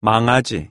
망아지.